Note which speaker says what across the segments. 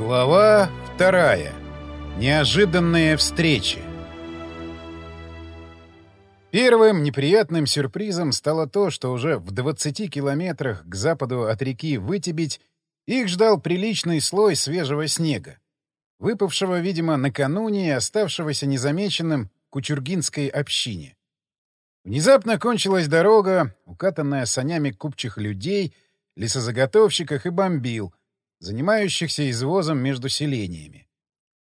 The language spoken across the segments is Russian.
Speaker 1: Глава вторая. Неожиданные встречи. Первым неприятным сюрпризом стало то, что уже в 20 километрах к западу от реки Вытебить их ждал приличный слой свежего снега, выпавшего, видимо, накануне и оставшегося незамеченным кучургинской общине. Внезапно кончилась дорога, укатанная санями купчих людей, лесозаготовщиков и бомбил, занимающихся извозом между селениями.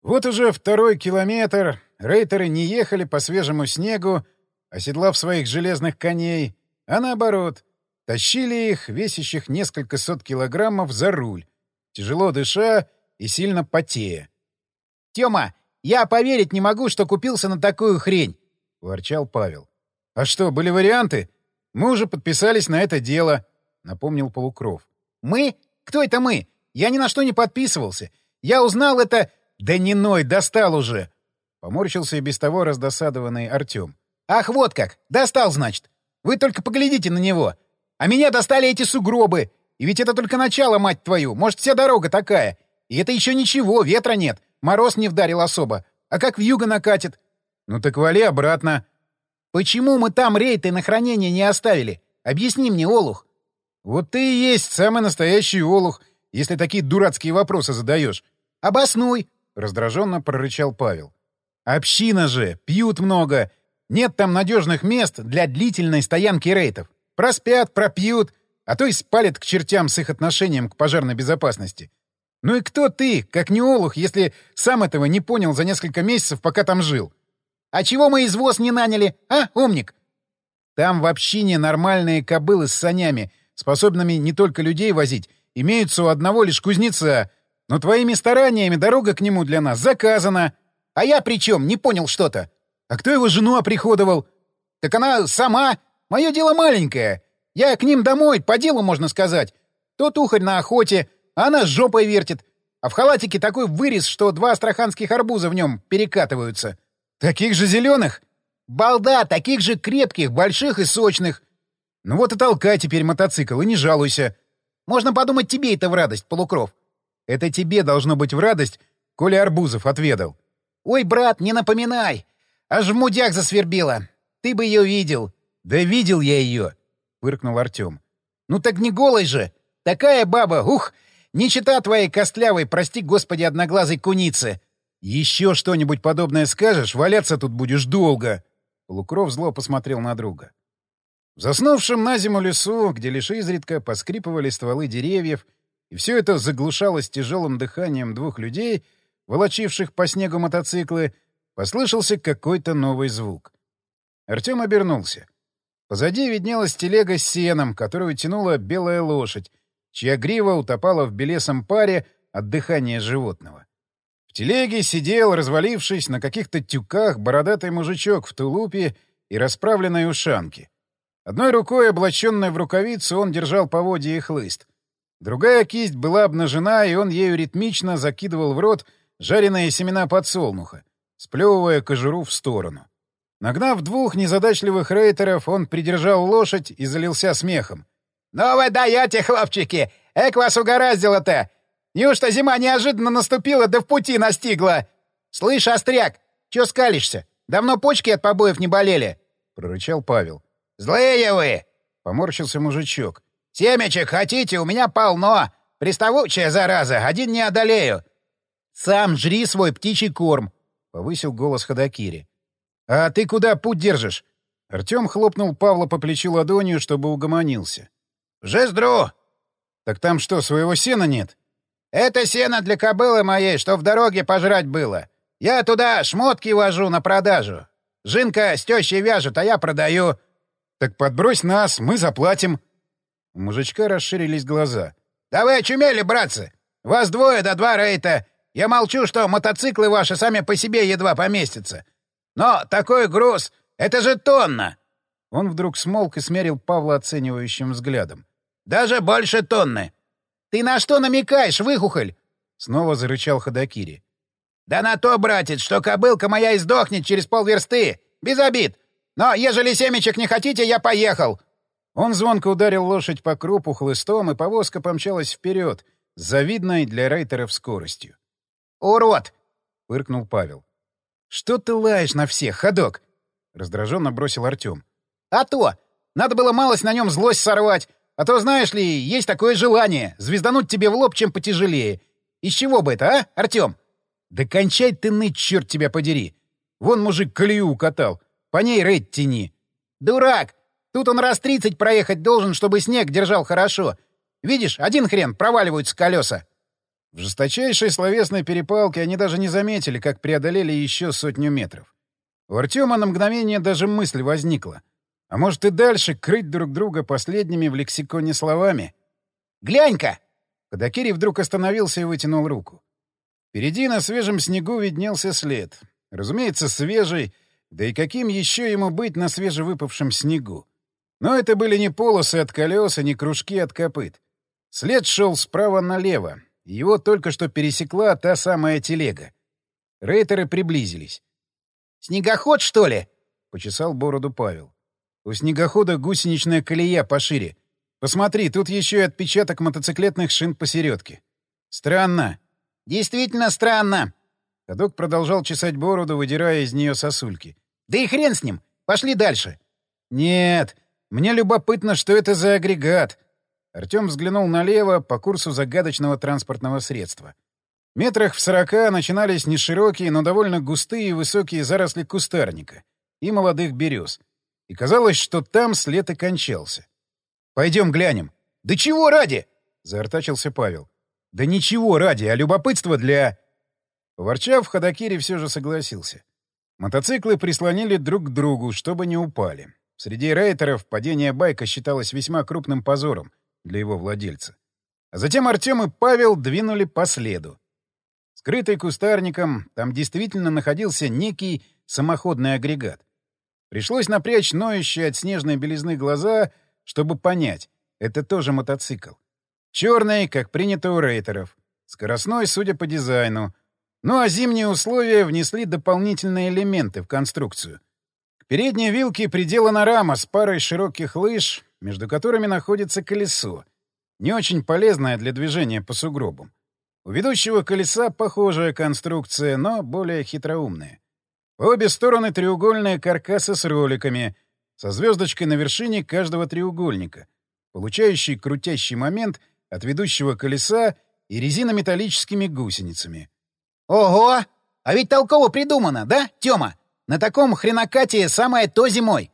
Speaker 1: Вот уже второй километр рейтеры не ехали по свежему снегу, оседлав своих железных коней, а наоборот, тащили их, весящих несколько сот килограммов, за руль, тяжело дыша и сильно потея.
Speaker 2: — Тёма, я поверить не могу, что купился на такую хрень! — ворчал Павел.
Speaker 1: — А что, были варианты? Мы уже подписались на это дело, — напомнил Полукров.
Speaker 2: — Мы? Кто это мы? Я ни на что не подписывался. Я узнал это...
Speaker 1: — Да не ной, достал уже! — поморщился и без того раздосадованный Артем.
Speaker 2: — Ах, вот как! Достал, значит! Вы только поглядите на него! А меня достали эти сугробы! И ведь это только начало, мать твою! Может, вся дорога такая! И это еще ничего, ветра нет, мороз не вдарил особо. А как в юго накатит?
Speaker 1: — Ну так вали обратно.
Speaker 2: Почему мы там рейты на хранение не оставили? Объясни мне, Олух.
Speaker 1: Вот ты и есть самый настоящий Олух, если такие дурацкие вопросы задаешь.
Speaker 2: Обоснуй,
Speaker 1: раздраженно прорычал Павел. Община же, пьют много. Нет там надежных мест для длительной стоянки рейтов. Проспят, пропьют, а то и спалят к чертям с их отношением к пожарной безопасности. Ну и кто ты, как не Олух, если сам этого не понял за несколько месяцев, пока там жил?
Speaker 2: А чего мы извоз не наняли, а, умник?
Speaker 1: Там в общине нормальные кобылы с санями, способными не только людей возить, имеются у одного лишь кузнеца. Но твоими стараниями дорога к нему для нас заказана.
Speaker 2: А я при чем? Не понял что-то.
Speaker 1: А кто его жену оприходовал?
Speaker 2: Так она сама. Мое дело маленькое. Я к ним домой, по делу, можно сказать. Тот ухарь на охоте, а она с жопой вертит. А в халатике такой вырез, что два астраханских арбуза в нем перекатываются.
Speaker 1: Таких же зеленых?
Speaker 2: Балда, таких же крепких, больших и сочных.
Speaker 1: Ну вот и толкай теперь мотоцикл, и не жалуйся.
Speaker 2: Можно подумать, тебе это в радость, Полукров.
Speaker 1: Это тебе должно быть в радость, коли арбузов отведал.
Speaker 2: Ой, брат, не напоминай. Аж в мудях засвербила. Ты бы ее видел.
Speaker 1: Да видел я ее, выркнул Артем.
Speaker 2: Ну так не голой же. Такая баба, ух, не чита твоей костлявой, прости господи, одноглазой куницы.
Speaker 1: «Еще что-нибудь подобное скажешь, валяться тут будешь долго!» Полукров зло посмотрел на друга. В заснувшем на зиму лесу, где лишь изредка поскрипывали стволы деревьев, и все это заглушалось тяжелым дыханием двух людей, волочивших по снегу мотоциклы, послышался какой-то новый звук. Артем обернулся. Позади виднелась телега с сеном, которую тянула белая лошадь, чья грива утопала в белесом паре от дыхания животного телеге сидел, развалившись на каких-то тюках, бородатый мужичок в тулупе и расправленной ушанке. Одной рукой, облаченной в рукавицу, он держал поводья и хлыст. Другая кисть была обнажена, и он ею ритмично закидывал в рот жареные семена подсолнуха, сплевывая кожуру в сторону. Нагнав двух незадачливых рейтеров, он придержал лошадь и залился смехом.
Speaker 2: «Ну вы даете, хлопчики! Эк вас угораздило-то! Неужто зима неожиданно наступила да в пути настигла? Слышь, остряк, чё скалишься? Давно почки от побоев не болели?»
Speaker 1: — прорычал Павел.
Speaker 2: «Злые вы!»
Speaker 1: — поморщился мужичок.
Speaker 2: «Семечек хотите? У меня полно. Приставучая зараза, один не одолею». «Сам жри свой птичий корм», — повысил голос Ходокири.
Speaker 1: «А ты куда путь держишь?» Артем хлопнул Павла по плечу ладонью, чтобы угомонился.
Speaker 2: «В Жиздру!»
Speaker 1: «Так там что, своего сена нет?»
Speaker 2: Это сено для кобылы моей, что в дороге пожрать было. Я туда шмотки вожу на продажу. Жинка с тещей вяжет, а я продаю.
Speaker 1: — Так подбрось нас, мы заплатим. У мужичка расширились глаза.
Speaker 2: — Да вы очумели, братцы! Вас двое до два рейта. Я молчу, что мотоциклы ваши сами по себе едва поместятся. Но такой груз — это же тонна!
Speaker 1: Он вдруг смолк и смерил Павла оценивающим взглядом.
Speaker 2: — Даже больше тонны. «Ты на что намекаешь, выхухоль?»
Speaker 1: — снова зарычал Ходокири.
Speaker 2: «Да на то, братец, что кобылка моя издохнет через полверсты. Без обид. Но ежели семечек не хотите, я поехал».
Speaker 1: Он звонко ударил лошадь по крупу хлыстом, и повозка помчалась вперед, завидной для рейтеров скоростью.
Speaker 2: «Урод!»
Speaker 1: — фыркнул Павел. «Что ты лаешь на всех, ходок?» — раздраженно бросил Артем.
Speaker 2: «А то! Надо было малость на нем злость сорвать. А то, знаешь ли, есть такое желание — звездануть тебе в лоб чем потяжелее. Из чего бы это, а, Артем?»
Speaker 1: «Да кончай ты ныть, черт тебя подери! Вон мужик колею укатал. По ней рейд тяни».
Speaker 2: «Дурак! Тут он раз тридцать проехать должен, чтобы снег держал хорошо. Видишь, один хрен, проваливаются колеса».
Speaker 1: В жесточайшей словесной перепалке они даже не заметили, как преодолели еще сотню метров. У Артема на мгновение даже мысль возникла. А может и дальше крыть друг друга последними в лексиконе словами?
Speaker 2: «Глянь-ка!»
Speaker 1: Ходокири вдруг остановился и вытянул руку. Впереди на свежем снегу виднелся след. Разумеется, свежий, да и каким еще ему быть на свежевыпавшем снегу? Но это были не полосы от колес, не кружки от копыт. След шел справа налево, его только что пересекла та самая телега. Рейтеры приблизились.
Speaker 2: «Снегоход, что ли?»
Speaker 1: — почесал бороду Павел. «У снегохода гусеничная колея пошире. Посмотри, тут еще и отпечаток мотоциклетных шин посередке. Странно».
Speaker 2: «Действительно странно».
Speaker 1: Ходок продолжал чесать бороду, выдирая из нее сосульки.
Speaker 2: «Да и хрен с ним! Пошли дальше!»
Speaker 1: «Нет, мне любопытно, что это за агрегат. Артем взглянул налево по курсу загадочного транспортного средства. Метрах в сорока начинались неширокие, но довольно густые и высокие заросли кустарника и молодых берез. И казалось, что там след и кончался. «Пойдем глянем».
Speaker 2: «Да чего ради?»
Speaker 1: — заортачился Павел. «Да ничего ради, а любопытство для...» Поворчав, Ходокири все же согласился. Мотоциклы прислонили друг к другу, чтобы не упали. Среди рейтеров падение байка считалось весьма крупным позором — для его владельца. А затем Артем и Павел двинули по следу. Скрытый кустарником, там действительно находился некий самоходный агрегат. Пришлось напрячь ноющие от снежной белизны глаза, чтобы понять — это тоже мотоцикл. Черный, как принято у рейтеров. Скоростной, судя по дизайну. Ну а зимние условия внесли дополнительные элементы в конструкцию. К передней вилке приделана рама с парой широких лыж, между которыми находится колесо, не очень полезное для движения по сугробам. У ведущего колеса похожая конструкция, но более хитроумная. По обе стороны треугольные каркасы с роликами, со звездочкой на вершине каждого треугольника, получающий крутящий момент от ведущего колеса и резинометаллическими гусеницами.
Speaker 2: «Ого! А ведь толково придумано, да, Тёма? На таком хренокате самое то зимой!»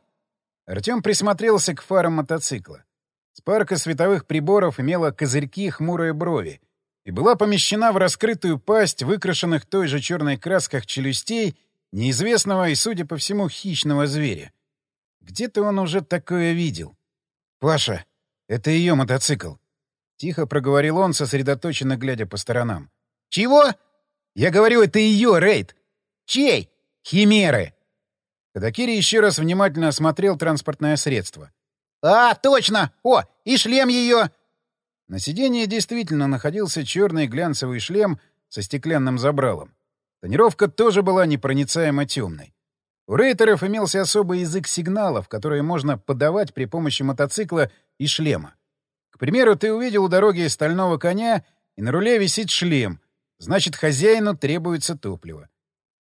Speaker 1: Артем присмотрелся к фарам мотоцикла. Спарка световых приборов имела козырьки хмурые брови и была помещена в раскрытую пасть выкрашенных той же черной красках челюстей неизвестного и, судя по всему, хищного зверя. Где-то он уже такое видел. «Паша, это ее мотоцикл», — тихо проговорил он, сосредоточенно глядя по сторонам.
Speaker 2: «Чего?»
Speaker 1: «Я говорю, это ее, Рейд».
Speaker 2: «Чей?»
Speaker 1: «Химеры». Кадакири еще раз внимательно осмотрел транспортное средство.
Speaker 2: «А, точно! О, и шлем ее!»
Speaker 1: На сиденье действительно находился черный глянцевый шлем со стеклянным забралом. Тонировка тоже была непроницаемо темной. У рейтеров имелся особый язык сигналов, которые можно подавать при помощи мотоцикла и шлема. К примеру, ты увидел у дороги стального коня, и на руле висит шлем, значит, хозяину требуется топливо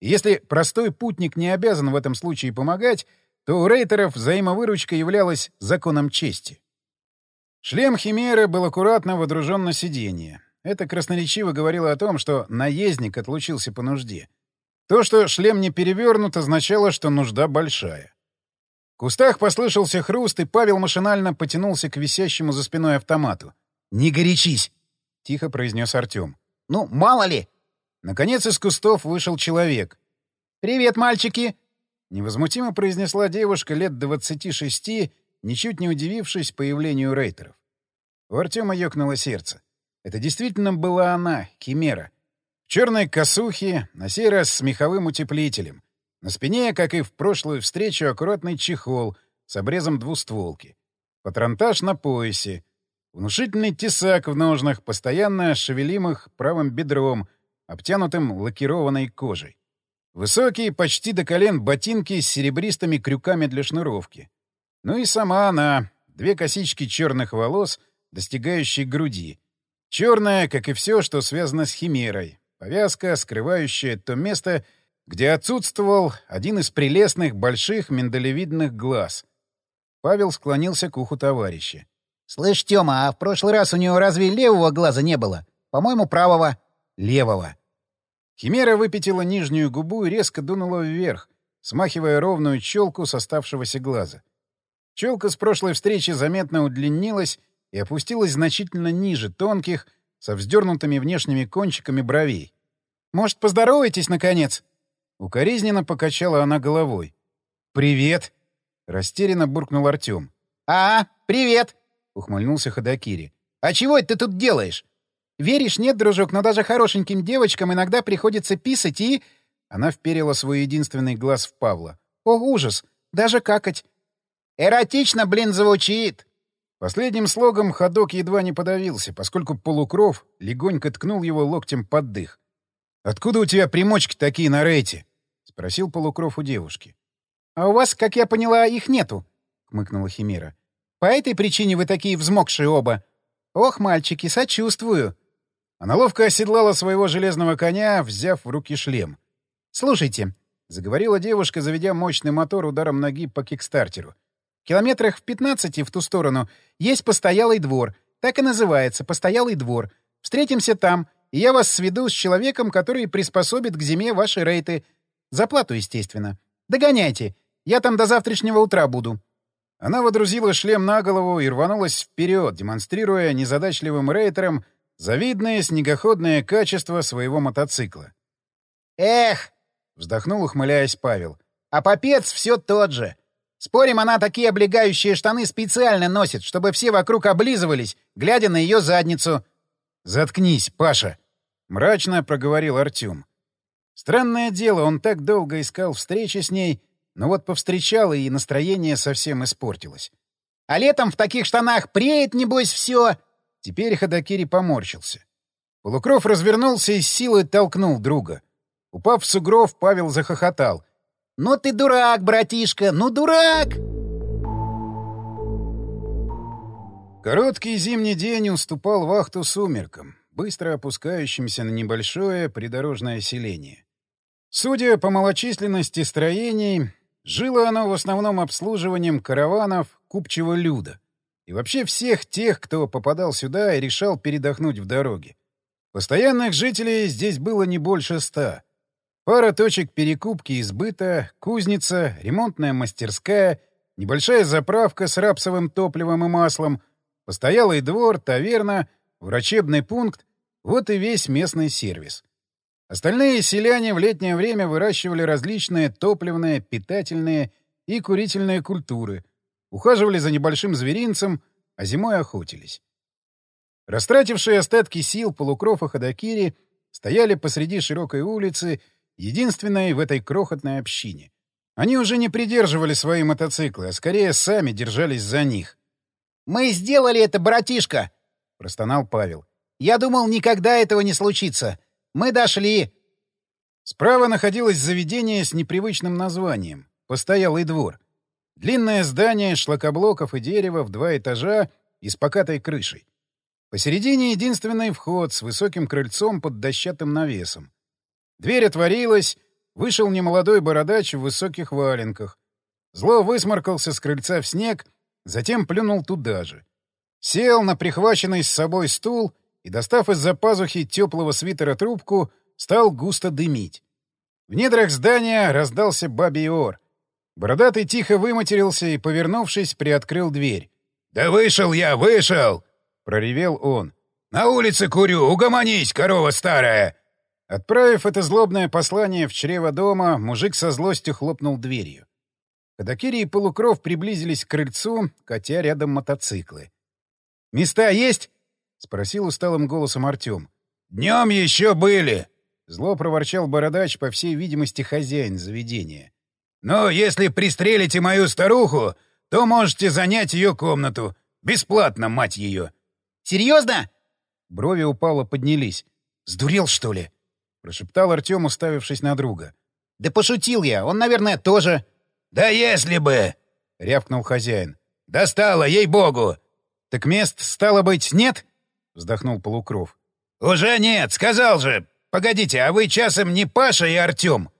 Speaker 1: если простой путник не обязан в этом случае помогать, то у рейтеров взаимовыручка являлась законом чести. Шлем Химеры был аккуратно водружен на сиденье. Это красноречиво говорило о том, что наездник отлучился по нужде. То, что шлем не перевернут, означало, что нужда большая. В кустах послышался хруст, и Павел машинально потянулся к висящему за спиной автомату. «Не горячись!» — тихо произнес Артем.
Speaker 2: «Ну, мало ли!»
Speaker 1: Наконец из кустов вышел человек.
Speaker 2: «Привет, мальчики!»
Speaker 1: — невозмутимо произнесла девушка лет двадцати шести, ничуть не удивившись появлению рейтеров. У Артема ёкнуло сердце. Это действительно была она, Химера. В черной косухе, на сей раз с меховым утеплителем. На спине, как и в прошлую встречу, аккуратный чехол с обрезом двустволки. Патронтаж на поясе. Внушительный тесак в ножнах, постоянно шевелимых правым бедром — обтянутым лакированной кожей. Высокие, почти до колен, ботинки с серебристыми крюками для шнуровки. Ну и сама она, две косички черных волос, достигающие груди. Черная, как и все, что связано с химерой. Повязка, скрывающая то место, где отсутствовал один из прелестных больших миндалевидных глаз. Павел склонился к уху товарища.
Speaker 2: — Слышь, Тёма, а в прошлый раз у него разве левого глаза не было? По-моему, правого. — Левого.
Speaker 1: Химера выпятила нижнюю губу и резко дунула вверх, смахивая ровную челку с оставшегося глаза. Челка с прошлой встречи заметно удлинилась и опустилась значительно ниже тонких, со вздернутыми внешними кончиками бровей. «Может, поздороваетесь, наконец?» Укоризненно покачала она головой. «Привет!» — растерянно буркнул Артем.
Speaker 2: «А, привет!» — ухмыльнулся Ходокири. «А чего это ты тут делаешь? Веришь, нет, дружок, но даже хорошеньким девочкам иногда приходится писать и...» Она вперила свой единственный глаз в Павла. «О, ужас! Даже какать!» «Эротично, блин, звучит!»
Speaker 1: Последним слогом ходок едва не подавился, поскольку полукров легонько ткнул его локтем под дых. «Откуда у тебя примочки такие на рейте?» — спросил полукров у девушки.
Speaker 2: «А у вас, как я поняла, их нету», — хмыкнула Химера. «По этой причине вы такие взмокшие оба. Ох, мальчики, сочувствую».
Speaker 1: Она ловко оседлала своего железного коня, взяв в руки шлем.
Speaker 2: «Слушайте», — заговорила девушка, заведя мощный мотор ударом ноги по кикстартеру. Километрах в 15 в ту сторону есть постоялый двор. Так и называется — постоялый двор. Встретимся там, и я вас сведу с человеком, который приспособит к зиме ваши рейты. За плату, естественно. Догоняйте. Я там до завтрашнего утра буду.
Speaker 1: Она водрузила шлем на голову и рванулась вперед, демонстрируя незадачливым рейтерам завидное снегоходное качество своего мотоцикла.
Speaker 2: «Эх!» — вздохнул, ухмыляясь Павел. «А попец все тот же. Спорим, она такие облегающие штаны специально носит, чтобы все вокруг облизывались, глядя на ее задницу.
Speaker 1: «Заткнись, Паша!» — мрачно проговорил Артем. Странное дело, он так долго искал встречи с ней, но вот повстречал, и настроение совсем испортилось.
Speaker 2: «А летом в таких штанах преет, небось, все!»
Speaker 1: Теперь Ходокири поморщился. Полукров развернулся и с силой толкнул друга. Упав в сугров, Павел захохотал —
Speaker 2: «Ну ты дурак, братишка, ну дурак!»
Speaker 1: Короткий зимний день уступал вахту сумеркам, быстро опускающимся на небольшое придорожное селение. Судя по малочисленности строений, жило оно в основном обслуживанием караванов купчего люда и вообще всех тех, кто попадал сюда и решал передохнуть в дороге. Постоянных жителей здесь было не больше ста — Пара точек перекупки и сбыта, кузница, ремонтная мастерская, небольшая заправка с рапсовым топливом и маслом, постоялый двор, таверна, врачебный пункт — вот и весь местный сервис. Остальные селяне в летнее время выращивали различные топливные, питательные и курительные культуры, ухаживали за небольшим зверинцем, а зимой охотились. Растратившие остатки сил полукров и ходокири стояли посреди широкой улицы единственной в этой крохотной общине. Они уже не придерживали свои мотоциклы, а скорее сами держались за них.
Speaker 2: «Мы сделали это, братишка!» — простонал Павел. «Я думал, никогда этого не случится. Мы дошли!»
Speaker 1: Справа находилось заведение с непривычным названием — «Постоялый двор». Длинное здание шлакоблоков и дерева в два этажа и с покатой крышей. Посередине единственный вход с высоким крыльцом под дощатым навесом. Дверь отворилась, вышел немолодой бородач в высоких валенках. Зло высморкался с крыльца в снег, затем плюнул туда же. Сел на прихваченный с собой стул и, достав из-за пазухи теплого свитера трубку, стал густо дымить. В недрах здания раздался бабий ор. Бородатый тихо выматерился и, повернувшись, приоткрыл дверь.
Speaker 3: «Да вышел я, вышел!» — проревел он. «На улице курю, угомонись, корова старая!
Speaker 1: Отправив это злобное послание в чрево дома, мужик со злостью хлопнул дверью. Ходокири и Полукров приблизились к крыльцу, катя рядом мотоциклы. «Места есть?» — спросил усталым голосом Артем.
Speaker 3: «Днем еще были!»
Speaker 1: — зло проворчал бородач, по всей видимости, хозяин заведения.
Speaker 3: «Но если пристрелите мою старуху, то можете занять ее комнату. Бесплатно, мать ее!»
Speaker 2: «Серьезно?»
Speaker 1: Брови упало поднялись. «Сдурел, что ли?» — прошептал Артем, уставившись на друга.
Speaker 2: «Да пошутил я. Он, наверное, тоже...»
Speaker 3: «Да если бы!» — рявкнул хозяин. «Достало, ей-богу!»
Speaker 1: «Так мест, стало быть, нет?» — вздохнул Полукров.
Speaker 3: «Уже нет, сказал же. Погодите, а вы часом не Паша и Артем?»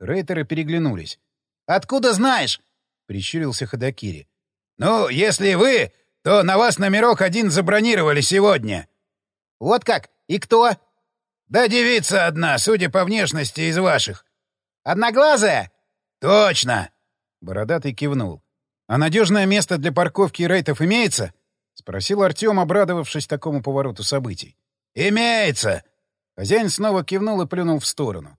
Speaker 1: Рейтеры переглянулись.
Speaker 2: «Откуда знаешь?»
Speaker 1: — прищурился Ходокири.
Speaker 3: «Ну, если вы, то на вас номерок один забронировали сегодня».
Speaker 2: «Вот как? И кто?»
Speaker 3: «Да девица одна, судя по внешности, из ваших».
Speaker 2: «Одноглазая?»
Speaker 3: «Точно!»
Speaker 1: — Бородатый кивнул. «А надежное место для парковки рейтов имеется?» — спросил Артем, обрадовавшись такому повороту событий.
Speaker 3: «Имеется!»
Speaker 1: Хозяин снова кивнул и плюнул в сторону.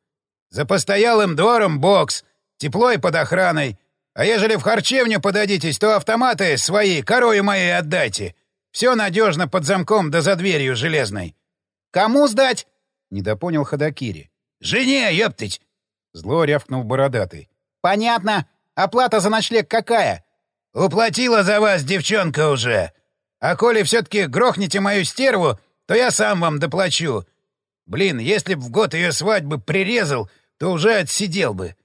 Speaker 3: «За постоялым двором бокс, тепло и под охраной. А ежели в харчевню подадитесь, то автоматы свои, корою моей отдайте. Все надежно под замком да за дверью железной».
Speaker 2: «Кому сдать?»
Speaker 1: — недопонял Ходокири.
Speaker 3: «Жене, ептыть!»
Speaker 1: — зло рявкнул Бородатый.
Speaker 2: «Понятно. Оплата за ночлег какая?»
Speaker 3: «Уплатила за вас девчонка уже. А коли все-таки грохнете мою стерву, то я сам вам доплачу. Блин, если б в год ее свадьбы прирезал, то уже отсидел бы.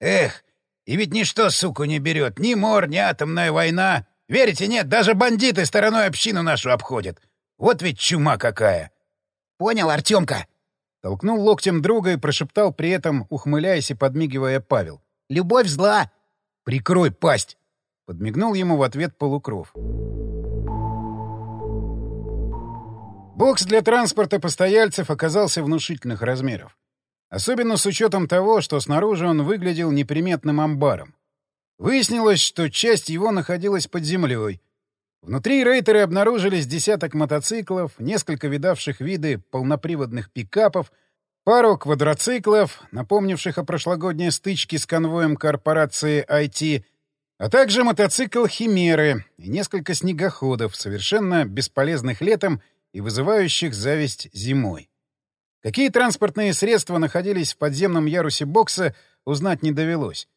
Speaker 3: Эх, и ведь ничто, суку, не берет. Ни мор, ни атомная война. Верите, нет, даже бандиты стороной общину нашу обходят. Вот ведь чума какая.
Speaker 2: Понял, Артемка.
Speaker 1: Толкнул локтем друга и прошептал при этом, ухмыляясь и подмигивая Павел.
Speaker 2: Любовь зла.
Speaker 1: Прикрой пасть. Подмигнул ему в ответ полукров. Бокс для транспорта постояльцев оказался внушительных размеров. Особенно с учетом того, что снаружи он выглядел неприметным амбаром. Выяснилось, что часть его находилась под землей. Внутри рейтеры обнаружились десяток мотоциклов, несколько видавших виды полноприводных пикапов, пару квадроциклов, напомнивших о прошлогодней стычке с конвоем корпорации IT, а также мотоцикл «Химеры» и несколько снегоходов, совершенно бесполезных летом и вызывающих зависть зимой. Какие транспортные средства находились в подземном ярусе бокса, узнать не довелось.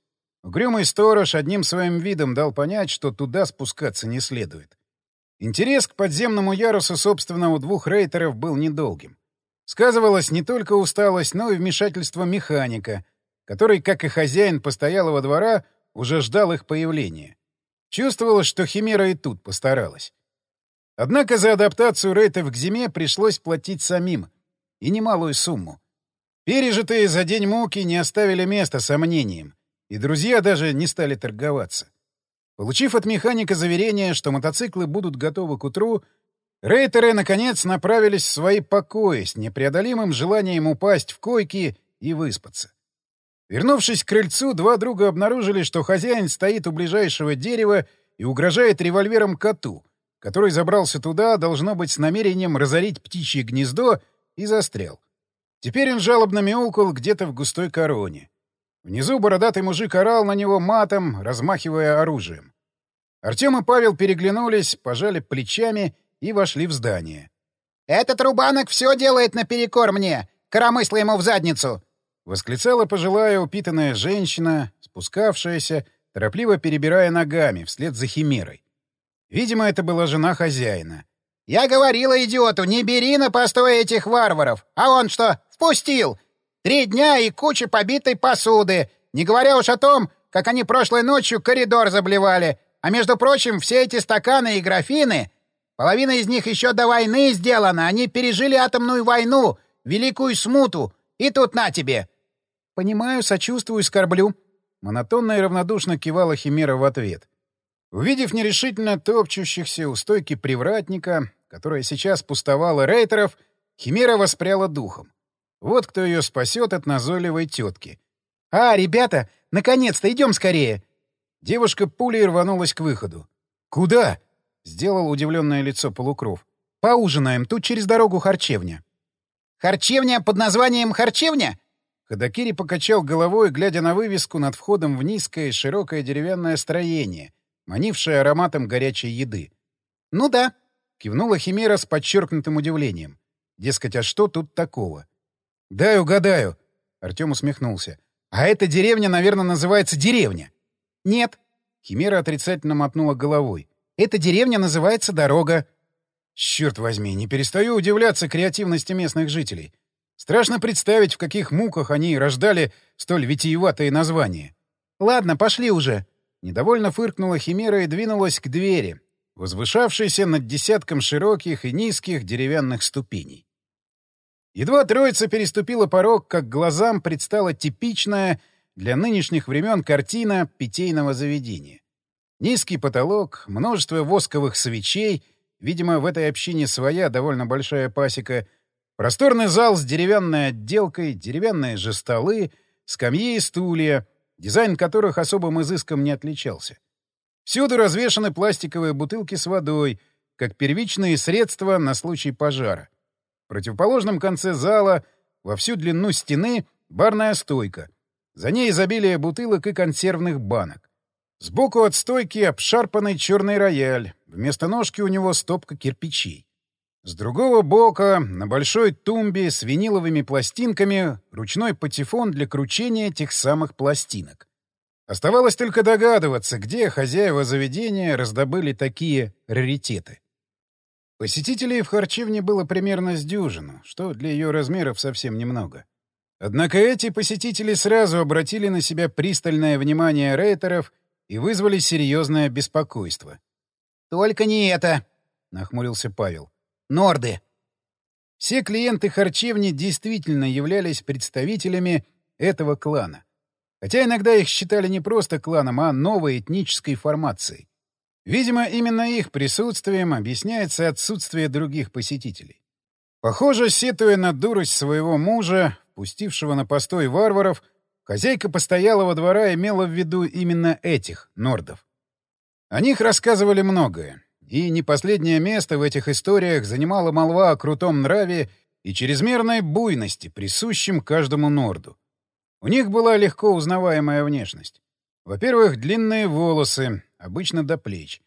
Speaker 1: Угрюмый сторож одним своим видом дал понять, что туда спускаться не следует. Интерес к подземному ярусу, собственно, у двух рейтеров был недолгим. Сказывалась не только усталость, но и вмешательство механика, который, как и хозяин постоялого двора, уже ждал их появления. Чувствовалось, что Химера и тут постаралась. Однако за адаптацию рейтов к зиме пришлось платить самим — и немалую сумму. Пережитые за день муки не оставили места сомнениям, и друзья даже не стали торговаться. Получив от механика заверение, что мотоциклы будут готовы к утру, рейтеры, наконец, направились в свои покои с непреодолимым желанием упасть в койки и выспаться. Вернувшись к крыльцу, два друга обнаружили, что хозяин стоит у ближайшего дерева и угрожает револьвером коту, который забрался туда, должно быть, с намерением разорить птичье гнездо и застрял. Теперь он жалобно мяукал где-то в густой короне. Внизу бородатый мужик орал на него матом, размахивая оружием. Артем и Павел переглянулись, пожали плечами и вошли в здание.
Speaker 2: «Этот рубанок все делает наперекор мне! Коромысло ему в задницу!»
Speaker 1: — восклицала пожилая упитанная женщина, спускавшаяся, торопливо перебирая ногами, вслед за химерой. Видимо, это была жена хозяина.
Speaker 2: Я говорила идиоту, не бери на постой этих варваров. А он что, впустил? Три дня и куча побитой посуды. Не говоря уж о том, как они прошлой ночью коридор заблевали. А между прочим, все эти стаканы и графины... Половина из них еще до войны сделана. Они пережили атомную войну, великую смуту. И тут на тебе.
Speaker 1: — Понимаю, сочувствую, скорблю. Монотонно и равнодушно кивала Химера в ответ. Увидев нерешительно топчущихся у стойки привратника, которая сейчас пустовала рейтеров, Химера воспряла духом. Вот кто ее спасет от назойливой тетки.
Speaker 2: «А, ребята, наконец-то, идем скорее!»
Speaker 1: Девушка пулей рванулась к выходу. «Куда?» — сделал удивленное лицо полукров. «Поужинаем, тут через дорогу харчевня».
Speaker 2: «Харчевня под названием «Харчевня»?»
Speaker 1: Ходокири покачал головой, глядя на вывеску над входом в низкое широкое деревянное строение, манившее ароматом горячей еды.
Speaker 2: «Ну да», —
Speaker 1: кивнула Химера с подчеркнутым удивлением. Дескать, а что тут такого? — Дай угадаю, — Артем усмехнулся. — А эта деревня, наверное, называется деревня.
Speaker 2: — Нет.
Speaker 1: Химера отрицательно мотнула головой.
Speaker 2: — Эта деревня называется дорога.
Speaker 1: Черт возьми, не перестаю удивляться креативности местных жителей. Страшно представить, в каких муках они рождали столь витиеватые названия.
Speaker 2: — Ладно, пошли уже.
Speaker 1: Недовольно фыркнула Химера и двинулась к двери, возвышавшейся над десятком широких и низких деревянных ступеней. Едва троица переступила порог, как глазам предстала типичная для нынешних времен картина питейного заведения. Низкий потолок, множество восковых свечей, видимо, в этой общине своя довольно большая пасека, просторный зал с деревянной отделкой, деревянные же столы, скамьи и стулья, дизайн которых особым изыском не отличался. Всюду развешаны пластиковые бутылки с водой, как первичные средства на случай пожара. В противоположном конце зала, во всю длину стены, барная стойка. За ней изобилие бутылок и консервных банок. Сбоку от стойки обшарпанный черный рояль. Вместо ножки у него стопка кирпичей. С другого бока, на большой тумбе с виниловыми пластинками, ручной патефон для кручения тех самых пластинок. Оставалось только догадываться, где хозяева заведения раздобыли такие раритеты. Посетителей в харчевне было примерно с дюжину, что для ее размеров совсем немного. Однако эти посетители сразу обратили на себя пристальное внимание рейтеров и вызвали серьезное беспокойство.
Speaker 2: «Только не это!» — нахмурился Павел. «Норды!»
Speaker 1: Все клиенты харчевни действительно являлись представителями этого клана. Хотя иногда их считали не просто кланом, а новой этнической формацией. Видимо, именно их присутствием объясняется отсутствие других посетителей. Похоже, сетуя на дурость своего мужа, пустившего на постой варваров, хозяйка постоялого двора имела в виду именно этих, нордов. О них рассказывали многое, и не последнее место в этих историях занимала молва о крутом нраве и чрезмерной буйности, присущем каждому норду. У них была легко узнаваемая внешность. Во-первых, длинные волосы, обычно до плеч.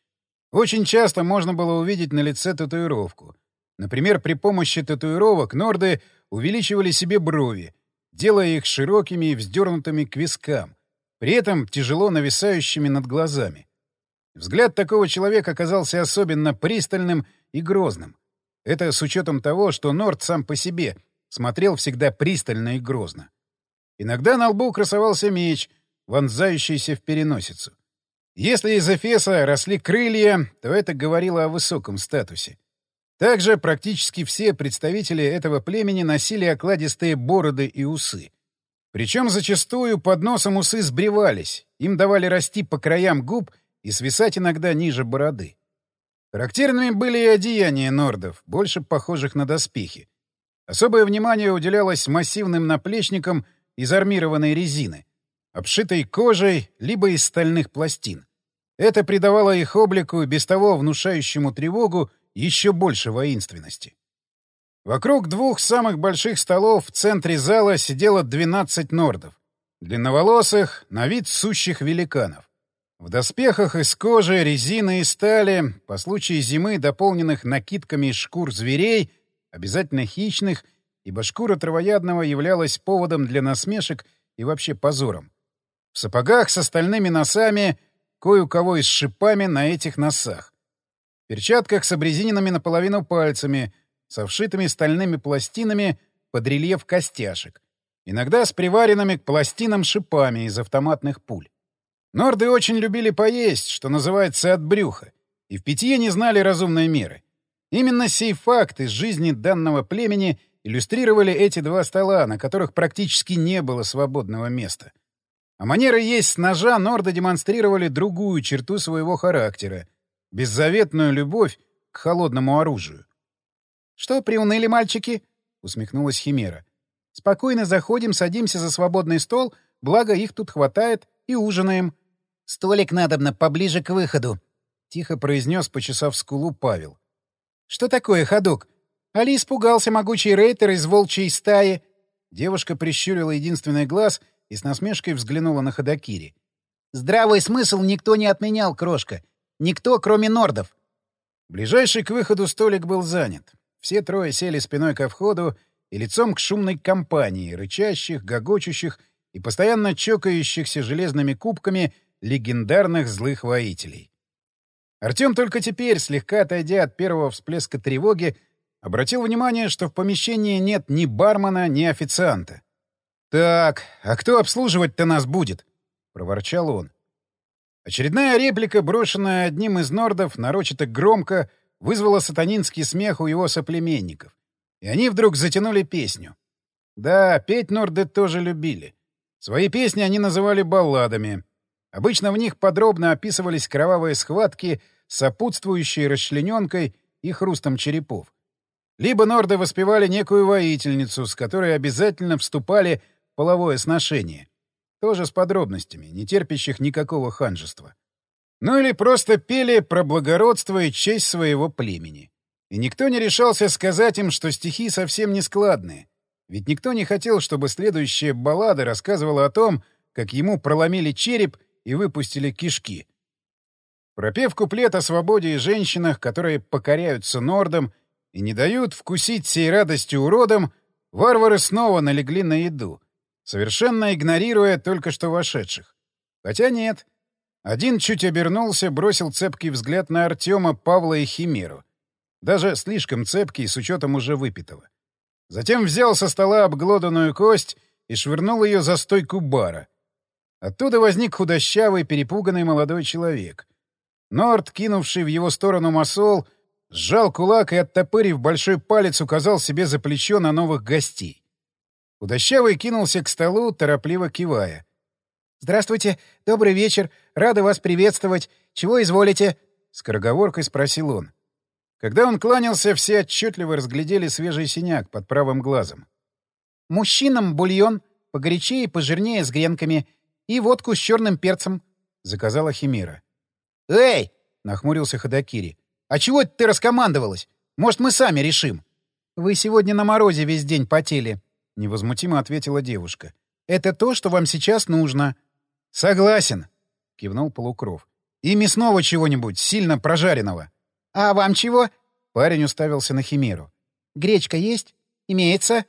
Speaker 1: Очень часто можно было увидеть на лице татуировку. Например, при помощи татуировок норды увеличивали себе брови, делая их широкими и вздернутыми к вискам, при этом тяжело нависающими над глазами. Взгляд такого человека оказался особенно пристальным и грозным. Это с учетом того, что Норд сам по себе смотрел всегда пристально и грозно. Иногда на лбу красовался меч, вонзающийся в переносицу. Если из Эфеса росли крылья, то это говорило о высоком статусе. Также практически все представители этого племени носили окладистые бороды и усы. Причем зачастую под носом усы сбривались, им давали расти по краям губ и свисать иногда ниже бороды. Характерными были и одеяния нордов, больше похожих на доспехи. Особое внимание уделялось массивным наплечникам из армированной резины, обшитой кожей либо из стальных пластин. Это придавало их облику, без того внушающему тревогу, еще больше воинственности. Вокруг двух самых больших столов в центре зала сидело 12 нордов. Длинноволосых, на вид сущих великанов. В доспехах из кожи, резины и стали, по случаю зимы дополненных накидками из шкур зверей, обязательно хищных, ибо шкура травоядного являлась поводом для насмешек и вообще позором. В сапогах с остальными носами кое у кого и с шипами на этих носах. В перчатках с обрезиненными наполовину пальцами, со вшитыми стальными пластинами под рельеф костяшек. Иногда с приваренными к пластинам шипами из автоматных пуль. Норды очень любили поесть, что называется, от брюха, и в питье не знали разумной меры. Именно сей факт из жизни данного племени иллюстрировали эти два стола, на которых практически не было свободного места. А манеры есть с ножа Норда демонстрировали другую черту своего характера — беззаветную любовь к холодному оружию.
Speaker 2: «Что, приуныли мальчики?» — усмехнулась Химера. «Спокойно заходим, садимся за свободный стол, благо их тут хватает, и ужинаем». «Столик надобно поближе к выходу», — тихо произнес, почесав скулу Павел. «Что такое, ходок? Али испугался могучий рейтер из волчьей стаи?»
Speaker 1: Девушка прищурила единственный глаз — и с насмешкой взглянула на Ходокири.
Speaker 2: «Здравый смысл никто не отменял, крошка. Никто, кроме нордов».
Speaker 1: Ближайший к выходу столик был занят. Все трое сели спиной ко входу и лицом к шумной компании, рычащих, гогочущих и постоянно чокающихся железными кубками легендарных злых воителей. Артем только теперь, слегка отойдя от первого всплеска тревоги, обратил внимание, что в помещении нет ни бармена, ни официанта. «Так, а кто обслуживать-то нас будет?» — проворчал он. Очередная реплика, брошенная одним из нордов, нарочито громко, вызвала сатанинский смех у его соплеменников. И они вдруг затянули песню. Да, петь норды тоже любили. Свои песни они называли балладами. Обычно в них подробно описывались кровавые схватки, сопутствующие расчлененкой и хрустом черепов. Либо норды воспевали некую воительницу, с которой обязательно вступали в половое сношение. Тоже с подробностями, не терпящих никакого ханжества. Ну или просто пели про благородство и честь своего племени. И никто не решался сказать им, что стихи совсем не складные. Ведь никто не хотел, чтобы следующая баллада рассказывала о том, как ему проломили череп и выпустили кишки. Пропев куплет о свободе и женщинах, которые покоряются нордам и не дают вкусить сей радости уродам, варвары снова налегли на еду, совершенно игнорируя только что вошедших. Хотя нет. Один чуть обернулся, бросил цепкий взгляд на Артема, Павла и Химеру. Даже слишком цепкий, с учетом уже выпитого. Затем взял со стола обглоданную кость и швырнул ее за стойку бара. Оттуда возник худощавый, перепуганный молодой человек. Норд, кинувший в его сторону масол, сжал кулак и, оттопырив большой палец, указал себе за плечо на новых гостей. Худощавый кинулся к столу, торопливо кивая. «Здравствуйте, добрый вечер, рады вас приветствовать. Чего изволите?» — скороговоркой спросил он. Когда он кланялся, все отчетливо разглядели свежий синяк под правым глазом. «Мужчинам бульон, погорячее и пожирнее с гренками, и водку с черным перцем», — заказала Химера. «Эй!» — нахмурился Ходокири. «А чего ты раскомандовалась? Может, мы сами решим?» «Вы сегодня на морозе весь день потели», — невозмутимо ответила девушка. «Это то, что вам сейчас нужно». «Согласен», — кивнул Полукров. «И мясного чего-нибудь, сильно прожаренного». «А вам чего?» Парень уставился на химеру. «Гречка есть?» «Имеется».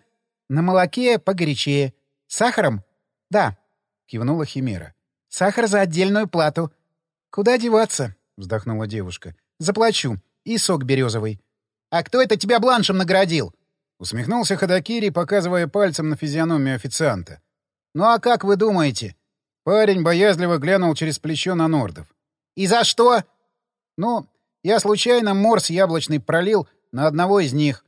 Speaker 1: «На молоке погорячее. Сахаром?» «Да», — кивнула химера. «Сахар за отдельную плату». «Куда деваться?» — вздохнула девушка. «Заплачу. И сок березовый». «А кто это тебя бланшем наградил?» Усмехнулся Ходокири, показывая пальцем на физиономию официанта. «Ну а как вы думаете?» Парень боязливо глянул через плечо на Нордов. «И за что?» «Ну, я случайно морс яблочный пролил на одного из них.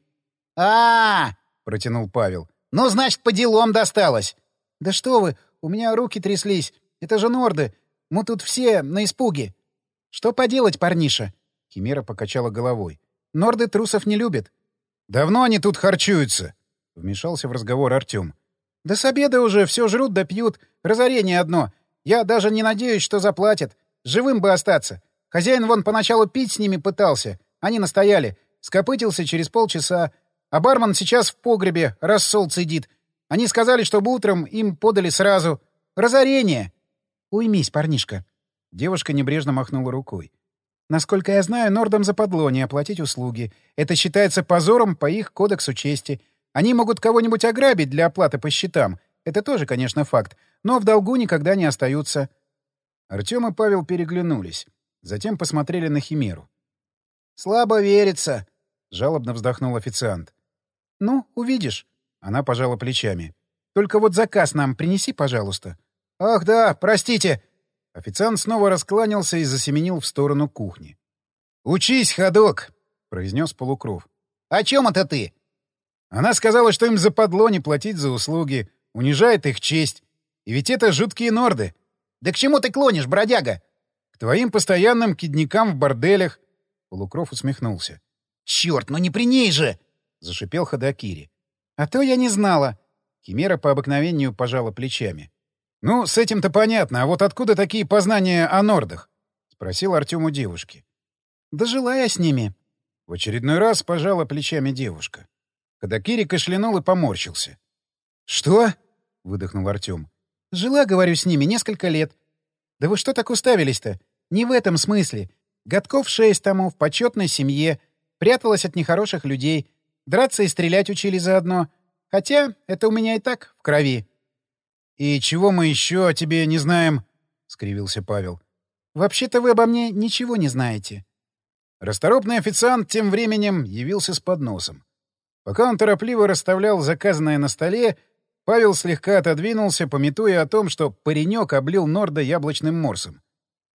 Speaker 1: а, -а, -а протянул Павел. «Ну, значит, по делам досталось». «Да что вы, у меня руки тряслись. Это же норды. Мы тут все на испуге». «Что поделать, парниша?» Химера покачала головой. «Норды трусов не любят». «Давно они тут харчуются?» — вмешался в разговор Артем. «Да с обеда уже все жрут да пьют. Разорение одно. Я даже не надеюсь, что заплатят. Живым бы остаться. Хозяин вон поначалу пить с ними пытался. Они настояли. Скопытился через полчаса. А бармен сейчас в погребе рассол цедит. Они сказали, чтобы утром им подали сразу. Разорение. Уймись, парнишка. Девушка небрежно махнула рукой. Насколько я знаю, Нордам западло не оплатить услуги. Это считается позором по их кодексу чести. Они могут кого-нибудь ограбить для оплаты по счетам. Это тоже, конечно, факт. Но в долгу никогда не остаются. Артем и Павел переглянулись. Затем посмотрели на Химеру. «Слабо верится», — жалобно вздохнул официант. «Ну, увидишь». Она пожала плечами. «Только вот заказ нам принеси, пожалуйста». «Ах да, простите!» Официант снова раскланялся и засеменил в сторону кухни. «Учись, ходок!» — произнес Полукров. «О чем это ты?» Она сказала, что им западло не платить за услуги, унижает их честь. И ведь это жуткие норды. «Да к чему ты клонишь, бродяга?» Твоим постоянным кидникам в борделях. Полукров усмехнулся. «Черт, ну не при ней же!» — зашипел Ходокири. «А то я не знала». Химера по обыкновению пожала плечами. «Ну, с этим-то понятно, а вот откуда такие познания о нордах?» — спросил Артем у девушки. «Да жила я с ними». В очередной раз пожала плечами девушка. Ходокири кашлянул и поморщился. «Что?» — выдохнул Артем. «Жила, говорю, с ними несколько лет. Да вы что так уставились-то? Не в этом смысле. Годков шесть тому, в почетной семье, пряталась от нехороших людей, драться и стрелять учили заодно. Хотя это у меня и так в крови. — И чего мы еще о тебе не знаем? — скривился Павел. — Вообще-то вы обо мне ничего не знаете. Расторопный официант тем временем явился с подносом. Пока он торопливо расставлял заказанное на столе, Павел слегка отодвинулся, пометуя о том, что паренек облил Норда яблочным морсом.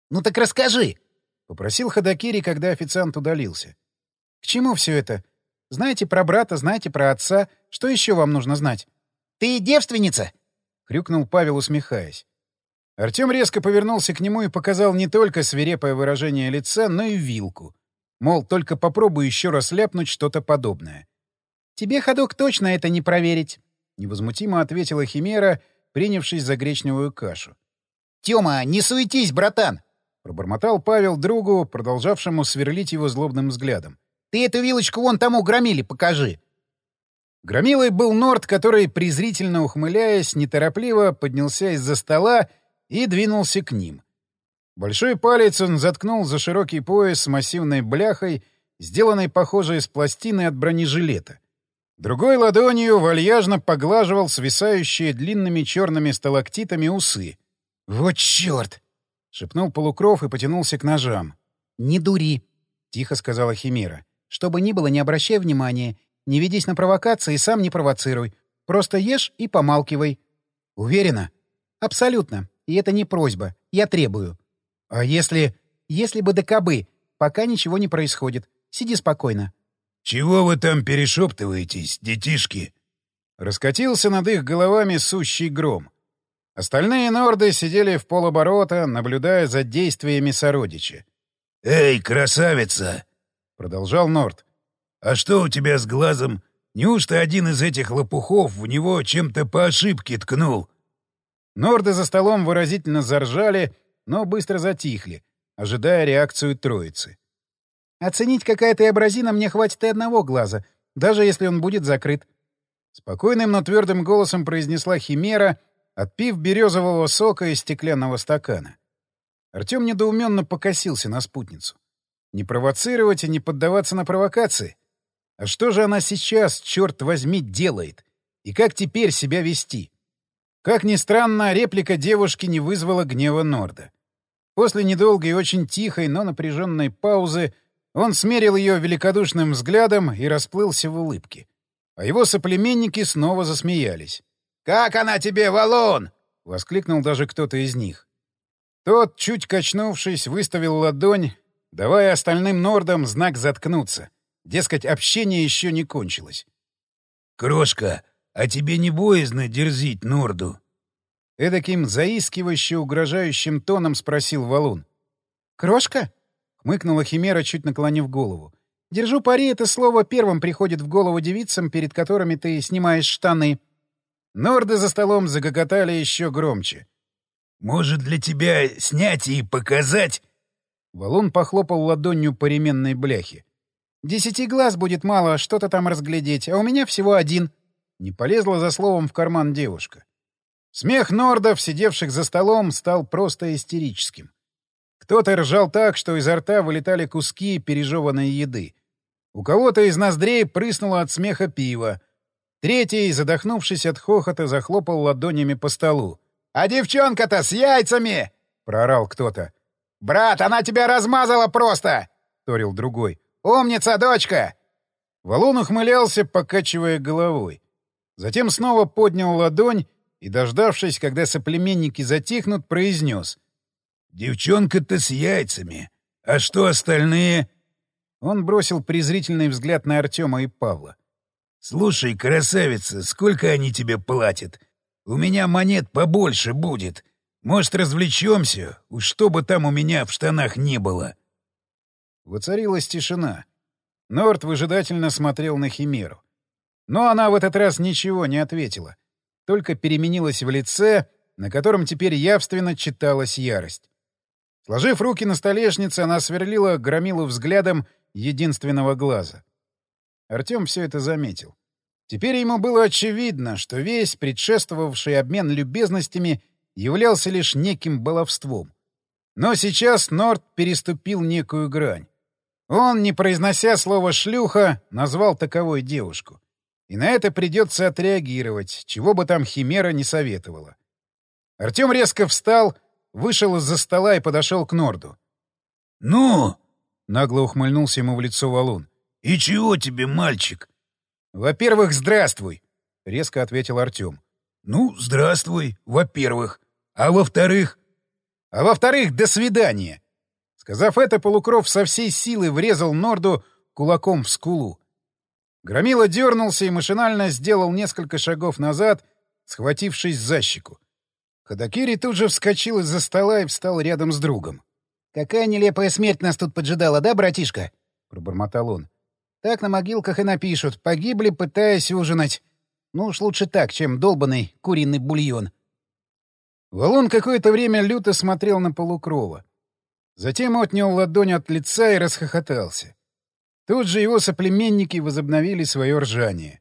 Speaker 2: Ну так расскажи!»
Speaker 1: — попросил Ходокири, когда официант удалился. «К чему все это? Знаете про брата, знаете про отца. Что еще вам нужно знать?»
Speaker 2: «Ты девственница?»
Speaker 1: — хрюкнул Павел, усмехаясь. Артем резко повернулся к нему и показал не только свирепое выражение лица, но и вилку. Мол, только попробуй еще раз ляпнуть что-то подобное. «Тебе, ходок, точно это не проверить», — невозмутимо ответила Химера, принявшись за гречневую кашу.
Speaker 2: «Тёма, не суетись, братан!»
Speaker 1: — пробормотал Павел другу, продолжавшему сверлить его злобным взглядом.
Speaker 2: «Ты эту вилочку вон тому громили покажи!»
Speaker 1: Громилой был Норд, который, презрительно ухмыляясь, неторопливо поднялся из-за стола и двинулся к ним. Большой палец он заткнул за широкий пояс с массивной бляхой, сделанной, похоже, из пластины от бронежилета. Другой ладонью вальяжно поглаживал свисающие длинными черными сталактитами усы.
Speaker 2: «Вот черт!»
Speaker 1: — шепнул Полукров и потянулся к ножам.
Speaker 2: «Не дури!» — тихо сказала Химера. «Что бы ни было, не обращай внимания. Не ведись на провокации и сам не провоцируй. Просто ешь и помалкивай».
Speaker 1: «Уверена?»
Speaker 2: «Абсолютно. И это не просьба. Я требую».
Speaker 1: «А если...»
Speaker 2: «Если бы до кобы. Пока ничего не происходит. Сиди спокойно».
Speaker 3: «Чего вы там перешептываетесь, детишки?»
Speaker 1: Раскатился над их головами сущий гром. Остальные норды сидели в полоборота, наблюдая за действиями сородича.
Speaker 3: «Эй, красавица!» — продолжал Норд. «А что у тебя с глазом? Неужто один из этих лопухов в него чем-то по ошибке ткнул?»
Speaker 1: Норды за столом выразительно заржали, но быстро затихли, ожидая реакцию троицы.
Speaker 2: «Оценить, какая ты абразина, мне хватит и одного глаза, даже если он будет закрыт».
Speaker 1: Спокойным, но твердым голосом произнесла Химера, отпив березового сока из стеклянного стакана. Артем недоуменно покосился на спутницу. Не провоцировать и не поддаваться на провокации? А что же она сейчас, черт возьми, делает? И как теперь себя вести? Как ни странно, реплика девушки не вызвала гнева Норда. После недолгой и очень тихой, но напряженной паузы он смерил ее великодушным взглядом и расплылся в улыбке. А его соплеменники снова засмеялись.
Speaker 2: «Как она тебе, валун?»
Speaker 1: — воскликнул даже кто-то из них. Тот, чуть качнувшись, выставил ладонь, давая остальным нордам знак заткнуться. Дескать, общение еще не кончилось.
Speaker 3: «Крошка, «А тебе не боязно дерзить Норду?»
Speaker 1: Эдаким заискивающе угрожающим тоном спросил Валун.
Speaker 2: «Крошка?» — хмыкнула Химера, чуть наклонив голову. «Держу пари, это слово первым приходит в голову девицам, перед которыми ты снимаешь штаны».
Speaker 1: Норды за столом загоготали еще громче.
Speaker 3: «Может, для тебя снять и показать?»
Speaker 1: Валун похлопал ладонью по ременной бляхе.
Speaker 2: «Десяти глаз будет мало, что-то там разглядеть, а у меня всего один».
Speaker 1: Не полезла за словом в карман девушка. Смех нордов, сидевших за столом, стал просто истерическим. Кто-то ржал так, что изо рта вылетали куски пережеванной еды. У кого-то из ноздрей прыснуло от смеха пива. Третий, задохнувшись от хохота, захлопал ладонями по столу.
Speaker 2: «А девчонка-то с яйцами!»
Speaker 1: — проорал кто-то.
Speaker 2: «Брат, она тебя размазала просто!»
Speaker 1: — торил другой.
Speaker 2: «Умница, дочка!»
Speaker 1: Валун ухмылялся, покачивая головой. Затем снова поднял ладонь и, дождавшись, когда соплеменники затихнут, произнес.
Speaker 3: «Девчонка-то с яйцами. А что остальные?»
Speaker 1: Он бросил презрительный взгляд на Артема и Павла.
Speaker 3: «Слушай, красавица, сколько они тебе платят? У меня монет побольше будет. Может, развлечемся? Уж что бы там у меня в штанах не было».
Speaker 1: Воцарилась тишина. Норт выжидательно смотрел на Химеру. Но она в этот раз ничего не ответила, только переменилась в лице, на котором теперь явственно читалась ярость. Сложив руки на столешнице, она сверлила громилу взглядом единственного глаза. Артем все это заметил. Теперь ему было очевидно, что весь предшествовавший обмен любезностями являлся лишь неким баловством. Но сейчас Норт переступил некую грань. Он, не произнося слово «шлюха», назвал таковой девушку. И на это придется отреагировать, чего бы там Химера не советовала. Артем резко встал, вышел из-за стола и подошел к Норду.
Speaker 3: «Ну?»
Speaker 1: — нагло ухмыльнулся ему в лицо валун.
Speaker 3: «И чего тебе, мальчик?»
Speaker 1: «Во-первых, здравствуй!» — резко ответил Артем.
Speaker 3: «Ну, здравствуй, во-первых. А во-вторых?»
Speaker 1: А во-вторых, до свидания. Сказав это, Полукров со всей силы врезал Норду кулаком в скулу. Громила дернулся и машинально сделал несколько шагов назад, схватившись за щеку. Ходокири тут же вскочил из-за стола и встал рядом с другом.
Speaker 2: «Какая нелепая смерть нас тут поджидала, да, братишка?» — пробормотал он. «Так на могилках и напишут. Погибли, пытаясь ужинать. Ну уж лучше так, чем долбанный куриный бульон».
Speaker 1: Валун какое-то время люто смотрел на полукрова. Затем отнял ладонь от лица и расхохотался. Тут же его соплеменники возобновили свое ржание.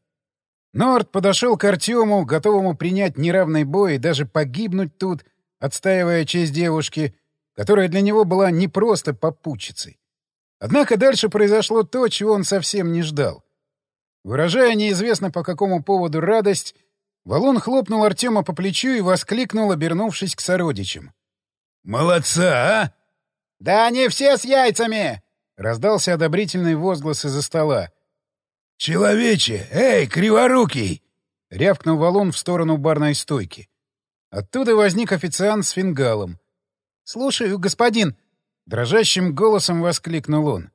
Speaker 1: Норд подошел к Артему, готовому принять неравный бой и даже погибнуть тут, отстаивая честь девушки, которая для него была не просто попутчицей. Однако дальше произошло то, чего он совсем не ждал. Выражая неизвестно по какому поводу радость, Валун хлопнул Артема по плечу и воскликнул, обернувшись к сородичам.
Speaker 3: «Молодца, а!»
Speaker 2: «Да они все с яйцами!»
Speaker 1: — раздался одобрительный возглас из-за стола.
Speaker 3: «Человече! Эй, криворукий!»
Speaker 1: — рявкнул валун в сторону барной стойки. Оттуда возник официант с фингалом.
Speaker 2: «Слушаю, господин!»
Speaker 1: — дрожащим голосом воскликнул он.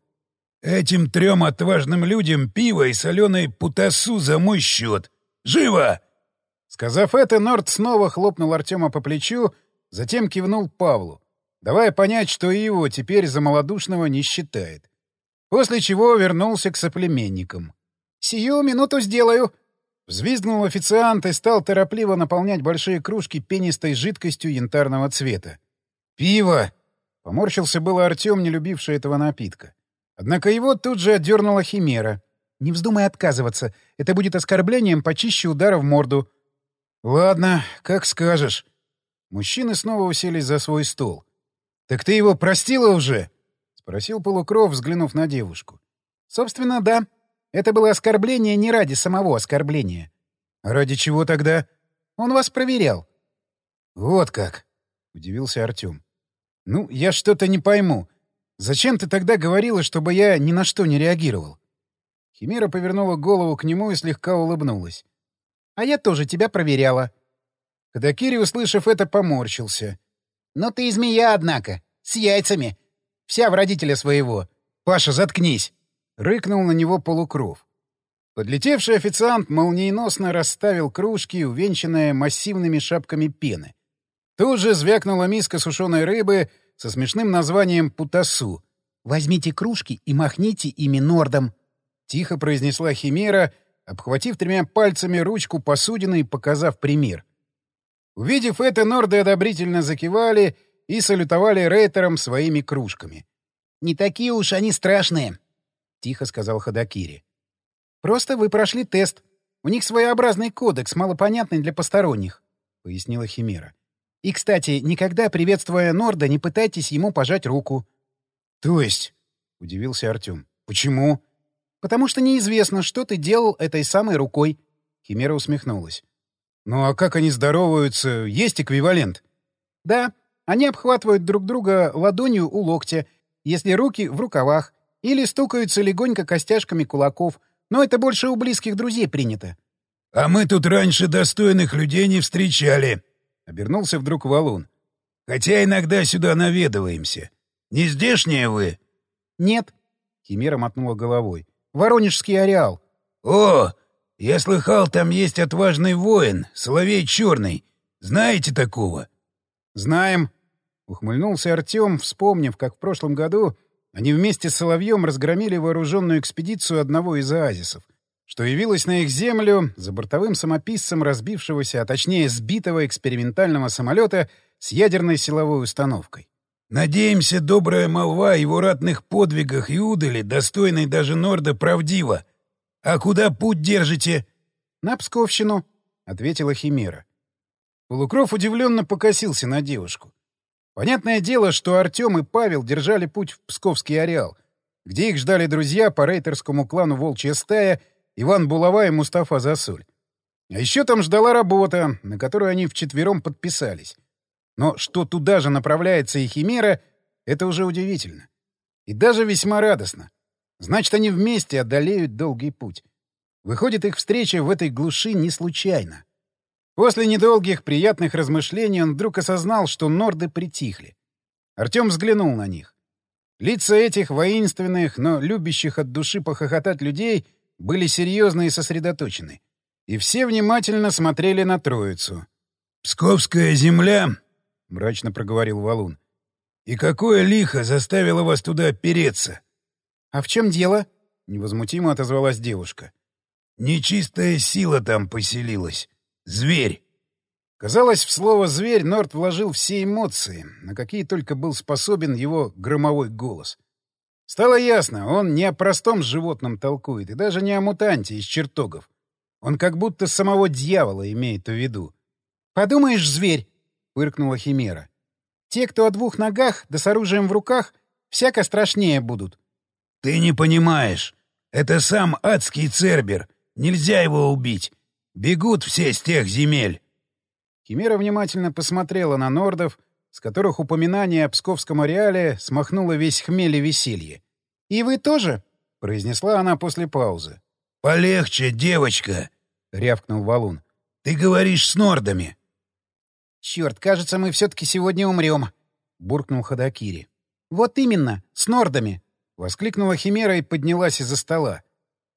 Speaker 3: «Этим трем отважным людям пиво и соленый путасу за мой счет! Живо!»
Speaker 1: Сказав это, Норд снова хлопнул Артема по плечу, затем кивнул Павлу давая понять, что его теперь за малодушного не считает. После чего вернулся к соплеменникам.
Speaker 2: «Сию минуту сделаю!»
Speaker 1: Взвизгнул официант и стал торопливо наполнять большие кружки пенистой жидкостью янтарного цвета. «Пиво!» — поморщился было Артем, не любивший этого напитка. Однако его тут же отдернула химера. «Не вздумай отказываться. Это будет оскорблением почище удара в морду». «Ладно, как скажешь». Мужчины снова уселись за свой стол. «Так ты его простила уже?» — спросил Полукров, взглянув на девушку.
Speaker 2: «Собственно, да. Это было оскорбление не ради самого оскорбления».
Speaker 1: «А ради чего тогда?»
Speaker 2: «Он вас проверял».
Speaker 1: «Вот как!» — удивился Артем. «Ну, я что-то не пойму. Зачем ты тогда говорила, чтобы я ни на что не реагировал?» Химера повернула голову к нему и слегка улыбнулась.
Speaker 2: «А я тоже тебя проверяла».
Speaker 1: Кадакири, услышав это, поморщился.
Speaker 2: Но ты змея, однако. С яйцами. Вся в родителя своего.
Speaker 1: Паша, заткнись. Рыкнул на него полукров. Подлетевший официант молниеносно расставил кружки, увенчанные массивными шапками пены. Тут же звякнула миска сушеной рыбы со смешным названием «путасу».
Speaker 2: «Возьмите кружки и махните ими нордом», —
Speaker 1: тихо произнесла Химера, обхватив тремя пальцами ручку посудины и показав пример. Увидев это, норды одобрительно закивали и салютовали рейтерам своими кружками.
Speaker 2: «Не такие уж они страшные», — тихо сказал Ходокири. «Просто вы прошли тест. У них своеобразный кодекс, малопонятный для посторонних», — пояснила Химера. «И, кстати, никогда, приветствуя Норда, не пытайтесь ему пожать руку».
Speaker 1: «То есть?» — удивился Артем. «Почему?»
Speaker 2: «Потому что неизвестно, что ты делал этой самой рукой», — Химера усмехнулась.
Speaker 1: Ну а как они здороваются? Есть эквивалент?
Speaker 2: Да, они обхватывают друг друга ладонью у локтя, если руки в рукавах, или стукаются легонько костяшками кулаков, но это больше у близких друзей принято.
Speaker 3: — А мы тут раньше достойных людей не встречали, —
Speaker 1: обернулся вдруг валун.
Speaker 3: — Хотя иногда сюда наведываемся. Не здешние вы?
Speaker 2: — Нет, — Химера мотнула головой. — Воронежский ареал.
Speaker 3: — О, я слыхал, там есть отважный воин, Соловей Черный. Знаете такого?
Speaker 1: — Знаем. Ухмыльнулся Артем, вспомнив, как в прошлом году они вместе с Соловьем разгромили вооруженную экспедицию одного из оазисов, что явилось на их землю за бортовым самописцем разбившегося, а точнее сбитого экспериментального самолета с ядерной силовой установкой.
Speaker 3: «Надеемся, добрая молва о его ратных подвигах и удали, достойной даже Норда, правдива», «А куда путь держите?»
Speaker 1: «На Псковщину», — ответила Химера. Полукров удивленно покосился на девушку. Понятное дело, что Артем и Павел держали путь в Псковский ареал, где их ждали друзья по рейтерскому клану «Волчья стая» Иван Булава и Мустафа Засуль. А еще там ждала работа, на которую они вчетвером подписались. Но что туда же направляется и Химера, это уже удивительно. И даже весьма радостно. Значит, они вместе одолеют долгий путь. Выходит, их встреча в этой глуши не случайна. После недолгих приятных размышлений он вдруг осознал, что норды притихли. Артем взглянул на них. Лица этих воинственных, но любящих от души похохотать людей были серьезны и сосредоточены. И все внимательно смотрели на троицу.
Speaker 3: «Псковская земля», — мрачно проговорил Валун. «И какое лихо заставило вас туда опереться?»
Speaker 1: «А в чем дело?» — невозмутимо отозвалась девушка.
Speaker 3: «Нечистая сила там поселилась. Зверь».
Speaker 1: Казалось, в слово «зверь» Норт вложил все эмоции, на какие только был способен его громовой голос. Стало ясно, он не о простом животном толкует, и даже не о мутанте из чертогов. Он как будто самого дьявола имеет в виду. «Подумаешь, зверь!» — выркнула Химера. «Те, кто о двух ногах, да с оружием в руках, всяко страшнее будут».
Speaker 3: «Ты не понимаешь. Это сам адский Цербер. Нельзя его убить. Бегут все с тех земель».
Speaker 1: Химера внимательно посмотрела на нордов, с которых упоминание о псковском ареале смахнуло весь хмель и веселье. «И вы тоже?» — произнесла она после паузы.
Speaker 3: «Полегче, девочка!» — рявкнул Валун. «Ты говоришь с нордами!»
Speaker 1: «Черт, кажется, мы все-таки сегодня умрем!» — буркнул Ходокири. «Вот именно, с нордами!» — воскликнула Химера и поднялась из-за стола.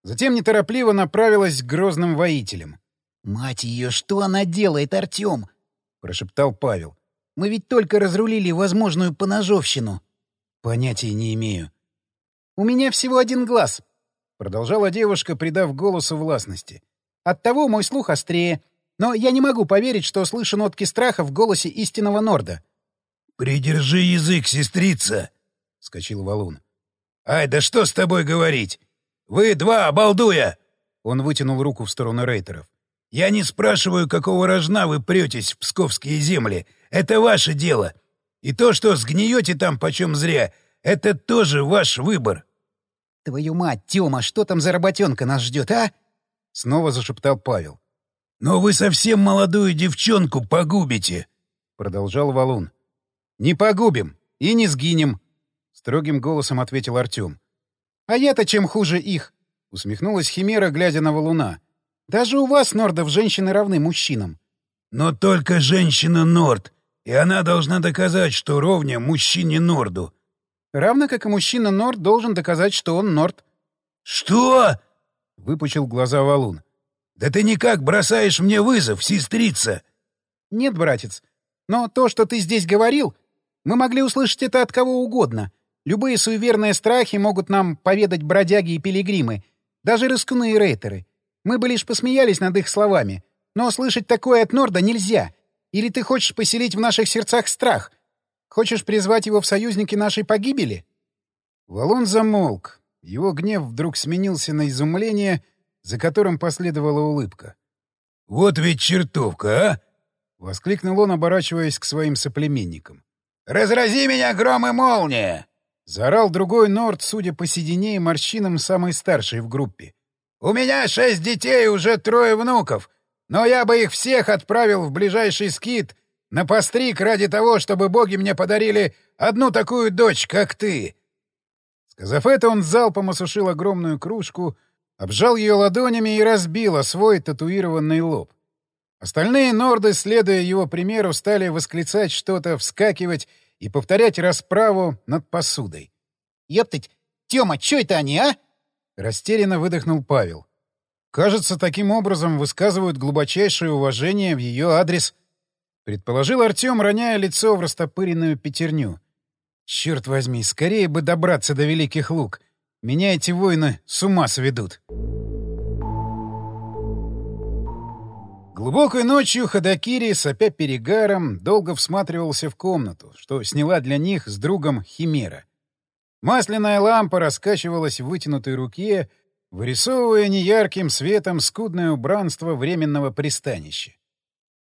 Speaker 1: Затем неторопливо направилась к грозным воителям.
Speaker 2: «Мать ее, что она делает, Артем?»
Speaker 1: — прошептал Павел.
Speaker 2: «Мы ведь только разрулили возможную поножовщину».
Speaker 1: «Понятия не имею».
Speaker 2: «У меня всего один глаз», —
Speaker 1: продолжала девушка, придав голосу властности.
Speaker 2: «Оттого мой слух острее. Но я не могу поверить, что слышу нотки страха в голосе истинного Норда».
Speaker 3: «Придержи язык, сестрица!» — скочил Валун. «Ай, да что с тобой говорить? Вы два, обалдуя!» Он вытянул руку в сторону рейтеров. Я не спрашиваю, какого рожна вы претесь в псковские земли. Это ваше дело. И то, что сгниете там почем зря, это тоже ваш выбор.
Speaker 2: — Твою мать, Тёма, что там за работенка нас ждет, а?
Speaker 1: — снова зашептал Павел.
Speaker 3: — Но вы совсем молодую девчонку погубите, — продолжал Валун.
Speaker 1: — Не погубим и не сгинем, — строгим голосом ответил Артём. — А я-то чем хуже их? — усмехнулась Химера, глядя на Валуна. — даже у вас, Нордов, женщины равны мужчинам.
Speaker 3: Но только женщина Норд, и она должна доказать, что ровня мужчине Норду.
Speaker 1: Равно как и мужчина Норд должен доказать, что он Норд.
Speaker 3: Что?
Speaker 1: Выпучил глаза Валун.
Speaker 3: Да ты никак бросаешь мне вызов, сестрица.
Speaker 1: Нет, братец. Но то, что ты здесь говорил, мы могли услышать это от кого угодно. Любые суеверные страхи могут нам поведать бродяги и пилигримы, даже рискуны и рейтеры. Мы бы лишь посмеялись над их словами. Но слышать такое от Норда нельзя. Или ты хочешь поселить в наших сердцах страх? Хочешь призвать его в союзники нашей погибели?» Валон замолк. Его гнев вдруг сменился на изумление, за которым последовала улыбка.
Speaker 3: «Вот ведь чертовка, а!»
Speaker 1: — воскликнул он, оборачиваясь к своим соплеменникам.
Speaker 3: «Разрази меня, гром и молния!»
Speaker 1: — заорал другой Норд, судя по седине и морщинам, самый старший в группе.
Speaker 3: У меня шесть детей и уже трое внуков, но я бы их всех отправил в ближайший скит на постриг ради того, чтобы боги мне подарили одну такую дочь, как ты».
Speaker 1: Сказав это, он залпом осушил огромную кружку, обжал ее ладонями и разбил о свой татуированный лоб. Остальные норды, следуя его примеру, стали восклицать что-то, вскакивать и повторять расправу над посудой.
Speaker 2: «Ептать! Тёма, чё это они, а?»
Speaker 1: Растерянно выдохнул Павел. Кажется, таким образом высказывают глубочайшее уважение в ее адрес. Предположил Артем, роняя лицо в растопыренную пятерню. Черт возьми, скорее бы добраться до Великих Луг. Меня эти воины с ума сведут. Глубокой ночью Ходокири, сопя перегаром, долго всматривался в комнату, что сняла для них с другом Химера. Масляная лампа раскачивалась в вытянутой руке, вырисовывая неярким светом скудное убранство временного пристанища.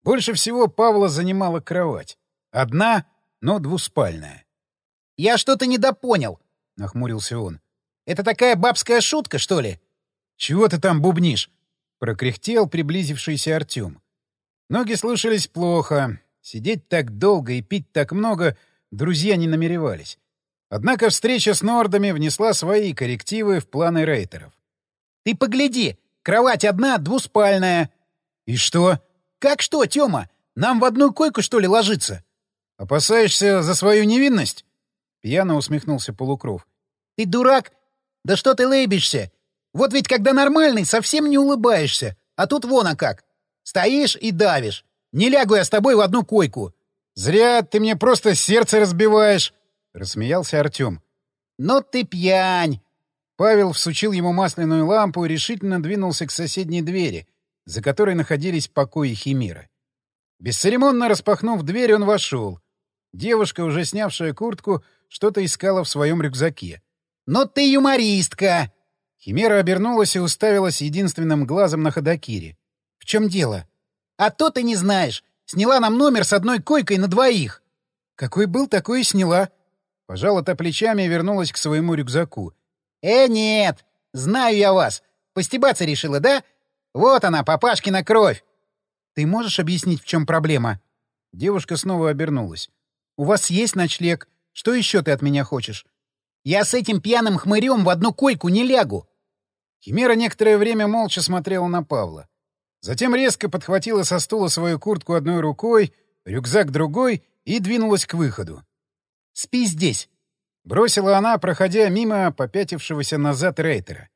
Speaker 1: Больше всего Павла занимала кровать. Одна, но двуспальная.
Speaker 2: — Я что-то недопонял, — нахмурился он. — Это такая бабская шутка, что ли?
Speaker 1: — Чего ты там бубнишь? — прокряхтел приблизившийся Артем. Ноги слушались плохо. Сидеть так долго и пить так много друзья не намеревались. Однако встреча с Нордами внесла свои коррективы в планы рейтеров.
Speaker 2: «Ты погляди! Кровать одна, двуспальная!»
Speaker 1: «И что?»
Speaker 2: «Как что, Тёма? Нам в одну койку, что ли, ложиться?»
Speaker 1: «Опасаешься за свою невинность?» — пьяно усмехнулся Полукров.
Speaker 2: «Ты дурак? Да что ты лыбишься? Вот ведь когда нормальный, совсем не улыбаешься. А тут вон а как. Стоишь и давишь. Не лягу я с тобой в одну койку.
Speaker 1: Зря ты мне просто сердце разбиваешь, — рассмеялся Артем.
Speaker 2: Но ты пьянь.
Speaker 1: Павел всучил ему масляную лампу и решительно двинулся к соседней двери, за которой находились покои Химера. Бесцеремонно распахнув дверь, он вошел. Девушка, уже снявшая куртку, что-то искала в своем рюкзаке.
Speaker 2: «Но ты юмористка!»
Speaker 1: Химера обернулась и уставилась единственным глазом на Ходокире.
Speaker 2: «В чем дело?» «А то ты не знаешь. Сняла нам номер с одной койкой на двоих».
Speaker 1: «Какой был, такой и сняла». Пожала-то плечами и вернулась к своему рюкзаку.
Speaker 2: «Э, нет! Знаю я вас! Постебаться решила, да? Вот она, папашкина кровь!»
Speaker 1: «Ты можешь объяснить, в чем проблема?» Девушка снова обернулась. «У вас есть ночлег. Что еще ты от меня хочешь?»
Speaker 2: «Я с этим пьяным хмырем в одну койку не лягу!»
Speaker 1: Химера некоторое время молча смотрела на Павла. Затем резко подхватила со стула свою куртку одной рукой, рюкзак другой и двинулась к выходу.
Speaker 2: «Спи здесь!»
Speaker 1: — бросила она, проходя мимо попятившегося назад рейтера.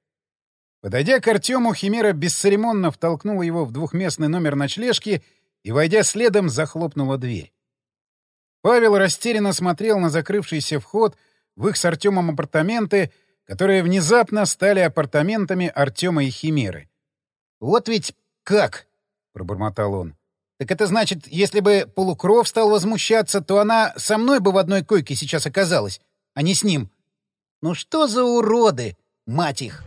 Speaker 1: Подойдя к Артему, Химера бесцеремонно втолкнула его в двухместный номер ночлежки и, войдя следом, захлопнула дверь. Павел растерянно смотрел на закрывшийся вход в их с Артемом апартаменты, которые внезапно стали апартаментами Артема и Химеры.
Speaker 2: «Вот ведь как!» — пробормотал он. «Так это значит, если бы Полукров стал возмущаться, то она со мной бы в одной койке сейчас оказалась, а не с ним. Ну что за уроды, мать их!»